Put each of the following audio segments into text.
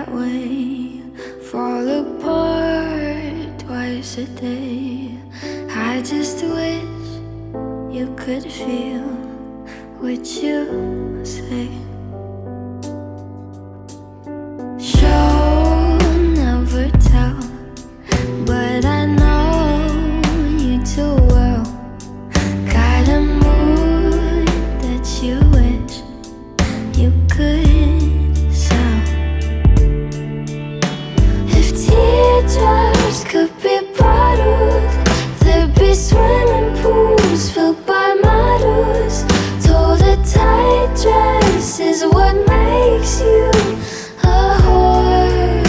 that way. Fall apart twice a day. I just wish you could feel what you say. Could be bottled. There'd be swimming pools filled by models. Told a tight dress is what makes you a whore.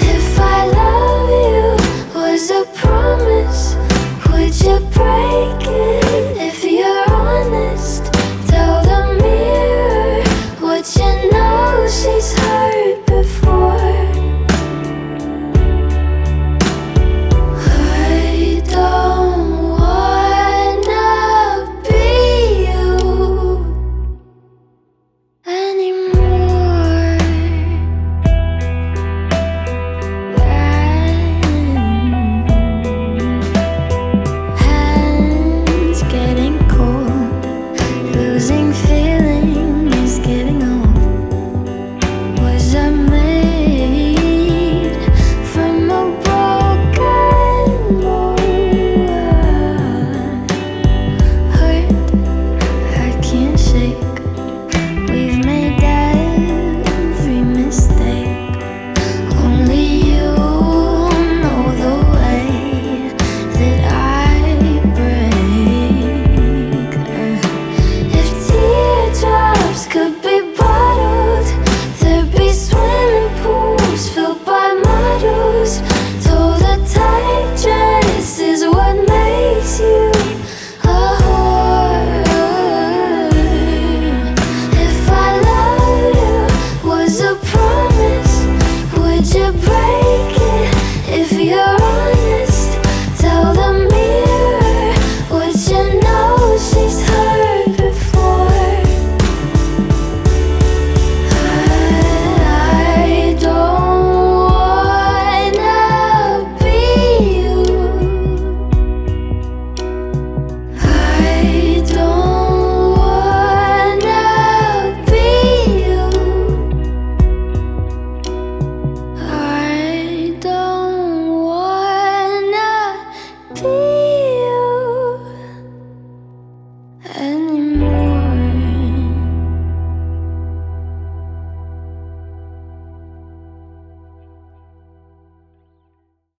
If I love you was a promise, would you break it?